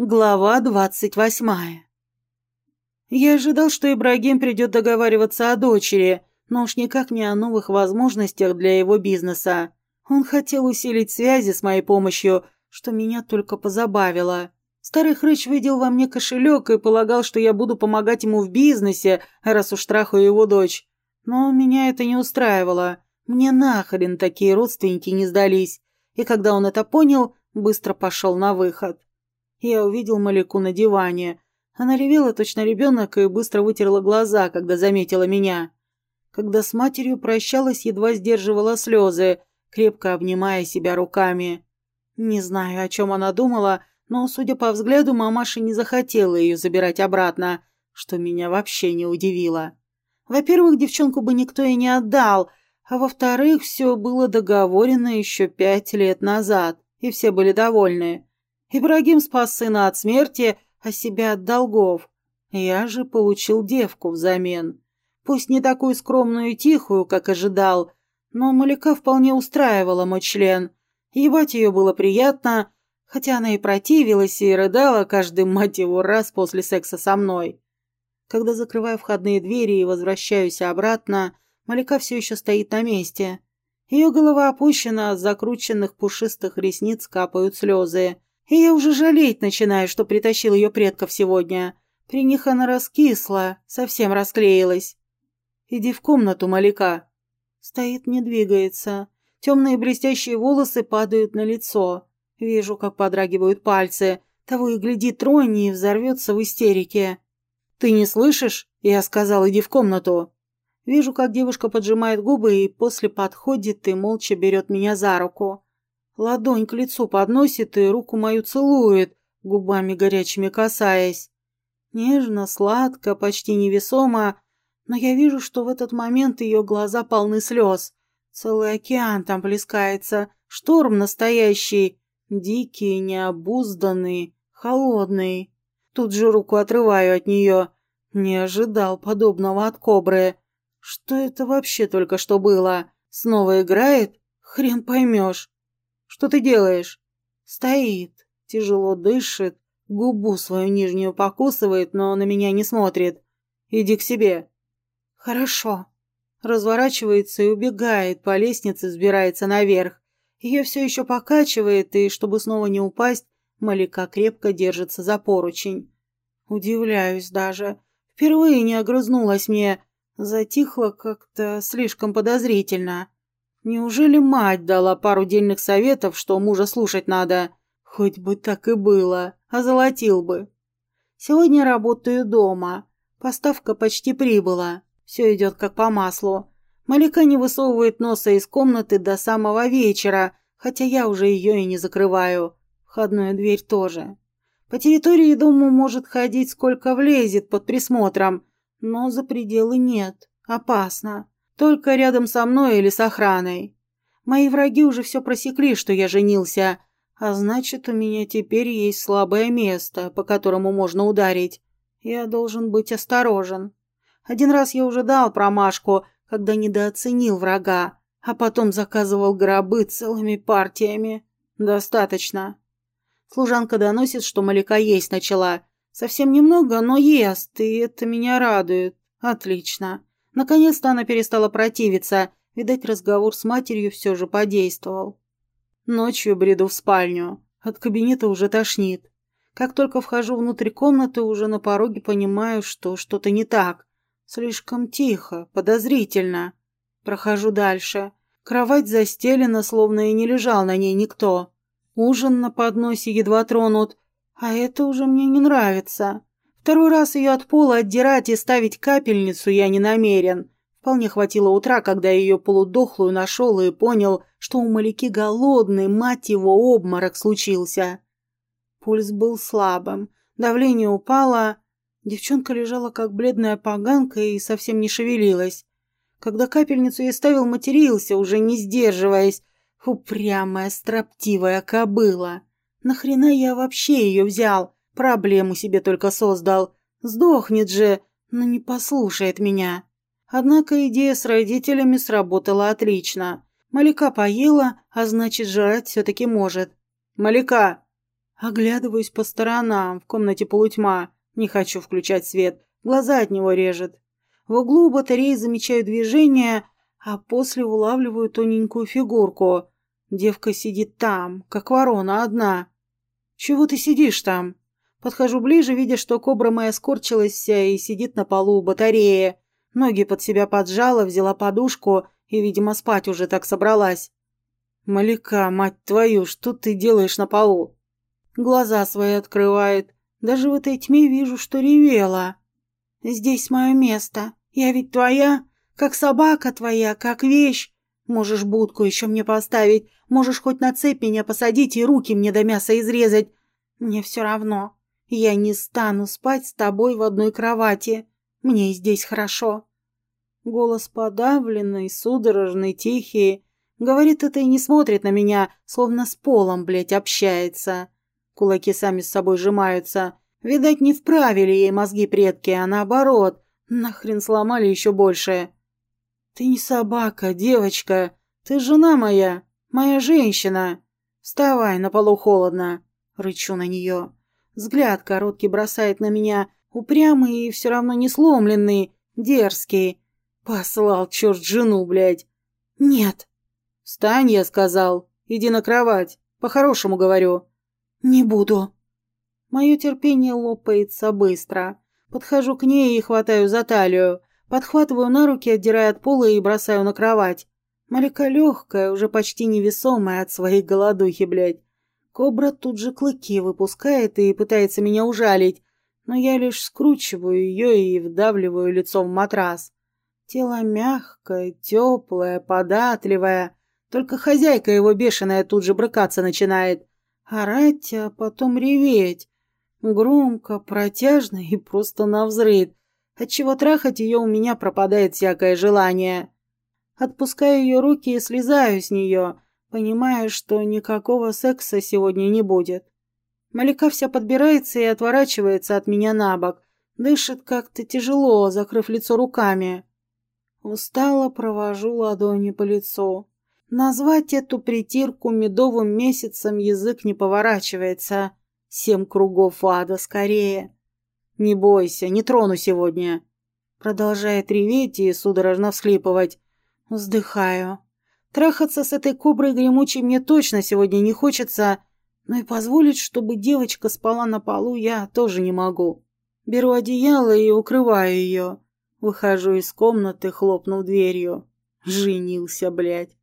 Глава двадцать восьмая. Я ожидал, что Ибрагим придет договариваться о дочери, но уж никак не о новых возможностях для его бизнеса. Он хотел усилить связи с моей помощью, что меня только позабавило. Старый хрыч видел во мне кошелек и полагал, что я буду помогать ему в бизнесе, раз уж трахаю его дочь. Но меня это не устраивало. Мне нахрен такие родственники не сдались. И когда он это понял, быстро пошел на выход. Я увидел Малику на диване. Она ревела точно ребенок и быстро вытерла глаза, когда заметила меня. Когда с матерью прощалась, едва сдерживала слезы, крепко обнимая себя руками. Не знаю, о чем она думала, но, судя по взгляду, мамаша не захотела ее забирать обратно, что меня вообще не удивило. Во-первых, девчонку бы никто и не отдал, а во-вторых, все было договорено еще пять лет назад, и все были довольны. Ибрагим спас сына от смерти, а себя от долгов. Я же получил девку взамен. Пусть не такую скромную и тихую, как ожидал, но Маляка вполне устраивала мой член. Ебать ее было приятно, хотя она и противилась, и рыдала каждый, мать его, раз после секса со мной. Когда закрываю входные двери и возвращаюсь обратно, Маляка все еще стоит на месте. Ее голова опущена, от закрученных пушистых ресниц капают слезы. И я уже жалеть начинаю, что притащил ее предков сегодня. При них она раскисла, совсем расклеилась. Иди в комнату, Малика. Стоит, не двигается. Темные блестящие волосы падают на лицо. Вижу, как подрагивают пальцы. Того и гляди, тронь и взорвется в истерике. «Ты не слышишь?» Я сказал, иди в комнату. Вижу, как девушка поджимает губы и после подходит и молча берет меня за руку. Ладонь к лицу подносит и руку мою целует, губами горячими касаясь. Нежно, сладко, почти невесомо, но я вижу, что в этот момент ее глаза полны слез. Целый океан там плескается, шторм настоящий, дикий, необузданный, холодный. Тут же руку отрываю от нее. Не ожидал подобного от кобры. Что это вообще только что было? Снова играет? Хрен поймешь. Что ты делаешь?» «Стоит, тяжело дышит, губу свою нижнюю покусывает, но на меня не смотрит. Иди к себе». «Хорошо». Разворачивается и убегает, по лестнице взбирается наверх. Ее все еще покачивает, и, чтобы снова не упасть, Малика крепко держится за поручень. Удивляюсь даже. Впервые не огрызнулась мне. Затихло как-то слишком подозрительно. Неужели мать дала пару дельных советов, что мужа слушать надо? Хоть бы так и было, озолотил бы. Сегодня работаю дома. Поставка почти прибыла. Все идет как по маслу. Малика не высовывает носа из комнаты до самого вечера, хотя я уже ее и не закрываю. Входную дверь тоже. По территории дома может ходить сколько влезет под присмотром, но за пределы нет. Опасно. Только рядом со мной или с охраной. Мои враги уже все просекли, что я женился, а значит, у меня теперь есть слабое место, по которому можно ударить. Я должен быть осторожен. Один раз я уже дал промашку, когда недооценил врага, а потом заказывал гробы целыми партиями. Достаточно. Служанка доносит, что Маляка есть начала. Совсем немного, но ест, и это меня радует. Отлично. Наконец-то она перестала противиться. Видать, разговор с матерью все же подействовал. Ночью бреду в спальню. От кабинета уже тошнит. Как только вхожу внутрь комнаты, уже на пороге понимаю, что что-то не так. Слишком тихо, подозрительно. Прохожу дальше. Кровать застелена, словно и не лежал на ней никто. Ужин на подносе едва тронут. А это уже мне не нравится. Второй раз ее от пола отдирать и ставить капельницу я не намерен. Вполне хватило утра, когда ее полудохлую нашел и понял, что у Маляки голодный, мать его, обморок случился. Пульс был слабым, давление упало. Девчонка лежала как бледная поганка и совсем не шевелилась. Когда капельницу я ставил, матерился, уже не сдерживаясь. Упрямая, строптивая кобыла. Нахрена я вообще ее взял? Проблему себе только создал. Сдохнет же, но не послушает меня. Однако идея с родителями сработала отлично. Малика поела, а значит, жрать все-таки может. «Малика!» Оглядываюсь по сторонам, в комнате полутьма. Не хочу включать свет, глаза от него режет. В углу батареи замечаю движение, а после улавливаю тоненькую фигурку. Девка сидит там, как ворона, одна. «Чего ты сидишь там?» Подхожу ближе, видя, что кобра моя скорчилась вся и сидит на полу у батареи. Ноги под себя поджала, взяла подушку и, видимо, спать уже так собралась. «Маляка, мать твою, что ты делаешь на полу?» Глаза свои открывает. Даже в этой тьме вижу, что ревела. «Здесь мое место. Я ведь твоя, как собака твоя, как вещь. Можешь будку еще мне поставить, можешь хоть на цепь меня посадить и руки мне до мяса изрезать. Мне все равно. Я не стану спать с тобой в одной кровати. Мне здесь хорошо». Голос подавленный, судорожный, тихий. Говорит это и не смотрит на меня, словно с полом, блядь, общается. Кулаки сами с собой сжимаются. Видать, не вправили ей мозги предки, а наоборот. Нахрен сломали еще больше. «Ты не собака, девочка. Ты жена моя, моя женщина. Вставай, на полу холодно». Рычу на нее. Взгляд короткий бросает на меня, упрямый и все равно не сломленный, дерзкий. Послал черт жену, блядь. «Нет». «Встань», я сказал. «Иди на кровать. По-хорошему говорю». «Не буду». Мое терпение лопается быстро. Подхожу к ней и хватаю за талию. Подхватываю на руки, отдирая от пола и бросаю на кровать. Малика легкая, уже почти невесомая от своей голодухи, блядь. Кобра тут же клыки выпускает и пытается меня ужалить, но я лишь скручиваю ее и вдавливаю лицом в матрас. Тело мягкое, теплое, податливое. Только хозяйка его бешеная тут же брыкаться начинает. Орать, а потом реветь. Громко, протяжно и просто навзрыд, отчего трахать ее у меня пропадает всякое желание. Отпускаю ее руки и слезаю с нее, понимая, что никакого секса сегодня не будет. Малика вся подбирается и отворачивается от меня на бок, дышит как-то тяжело, закрыв лицо руками. Устало провожу ладони по лицу. Назвать эту притирку медовым месяцем язык не поворачивается. Семь кругов ада скорее. Не бойся, не трону сегодня. Продолжает реветь и судорожно всхлипывать. Вздыхаю. Трахаться с этой коброй гремучей мне точно сегодня не хочется, но и позволить, чтобы девочка спала на полу, я тоже не могу. Беру одеяло и укрываю ее. Выхожу из комнаты, хлопнув дверью. Женился, блядь.